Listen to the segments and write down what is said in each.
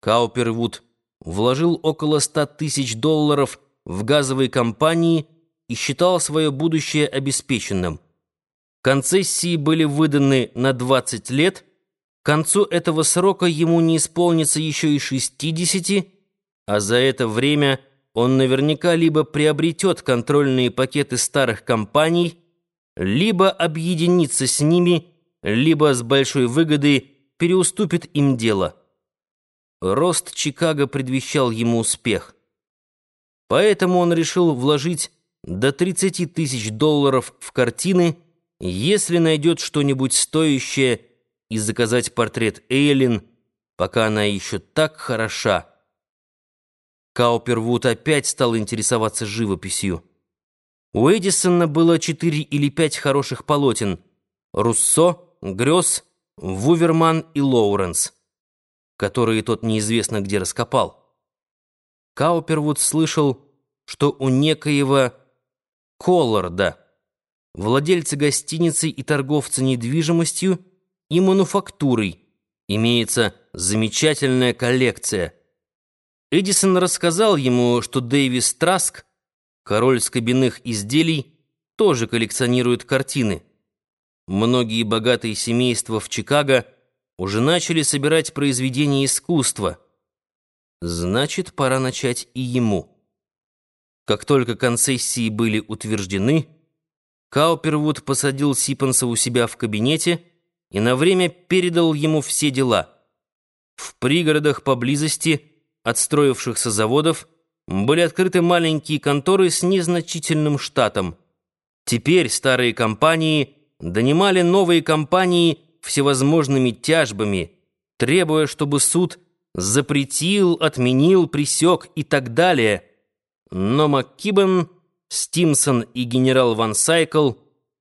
Каупервуд вложил около ста тысяч долларов в газовые компании и считал свое будущее обеспеченным. Концессии были выданы на 20 лет, к концу этого срока ему не исполнится еще и 60, а за это время он наверняка либо приобретет контрольные пакеты старых компаний, либо объединится с ними, либо с большой выгодой переуступит им дело. Рост Чикаго предвещал ему успех. Поэтому он решил вложить до 30 тысяч долларов в картины, если найдет что-нибудь стоящее, и заказать портрет Эйлин, пока она еще так хороша. Каупервуд опять стал интересоваться живописью. У Эдисона было четыре или пять хороших полотен — Руссо, Грёс, Вуверман и Лоуренс — которые тот неизвестно где раскопал. Каупервуд слышал, что у некоего Колларда, владельца гостиницы и торговца недвижимостью и мануфактурой, имеется замечательная коллекция. Эдисон рассказал ему, что Дэвис Траск, король скобяных изделий, тоже коллекционирует картины. Многие богатые семейства в Чикаго – уже начали собирать произведения искусства. Значит, пора начать и ему. Как только концессии были утверждены, Каупервуд посадил Сипанса у себя в кабинете и на время передал ему все дела. В пригородах поблизости от строившихся заводов были открыты маленькие конторы с незначительным штатом. Теперь старые компании донимали новые компании всевозможными тяжбами, требуя, чтобы суд запретил, отменил, пресек и так далее. Но МакКибен, Стимсон и генерал Ван Сайкл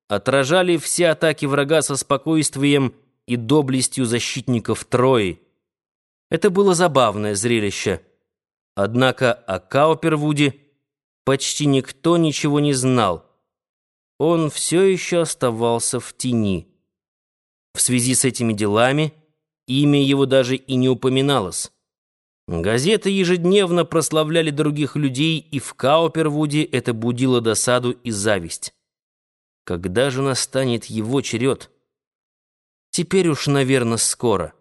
отражали все атаки врага со спокойствием и доблестью защитников Трои. Это было забавное зрелище. Однако о Каупервуде почти никто ничего не знал. Он все еще оставался в тени. В связи с этими делами имя его даже и не упоминалось. Газеты ежедневно прославляли других людей, и в Каупервуде это будило досаду и зависть. Когда же настанет его черед? Теперь уж, наверное, скоро.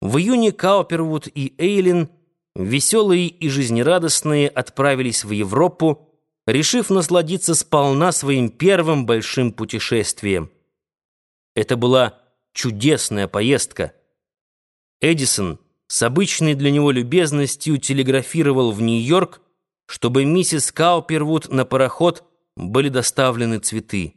В июне Каупервуд и Эйлин, веселые и жизнерадостные, отправились в Европу, решив насладиться сполна своим первым большим путешествием. Это была чудесная поездка. Эдисон с обычной для него любезностью телеграфировал в Нью-Йорк, чтобы миссис Каупервуд на пароход были доставлены цветы.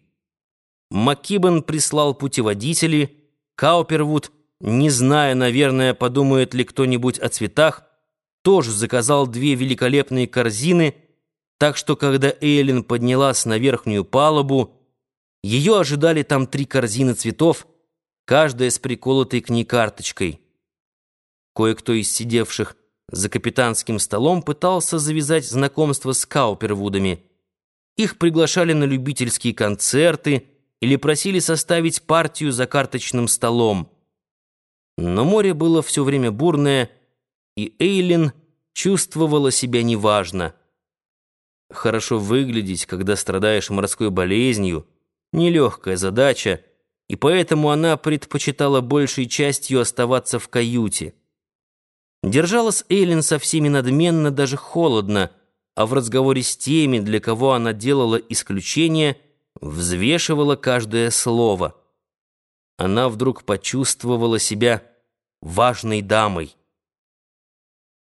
Маккибен прислал путеводители, Каупервуд, не зная, наверное, подумает ли кто-нибудь о цветах, тоже заказал две великолепные корзины, так что когда Эйлин поднялась на верхнюю палубу, ее ожидали там три корзины цветов, каждая с приколотой к ней карточкой. Кое-кто из сидевших за капитанским столом пытался завязать знакомство с Каупервудами. Их приглашали на любительские концерты или просили составить партию за карточным столом. Но море было все время бурное, и Эйлин чувствовала себя неважно. Хорошо выглядеть, когда страдаешь морской болезнью — нелегкая задача, и поэтому она предпочитала большей частью оставаться в каюте. Держалась Эйлин со всеми надменно, даже холодно, а в разговоре с теми, для кого она делала исключение, взвешивала каждое слово. Она вдруг почувствовала себя важной дамой.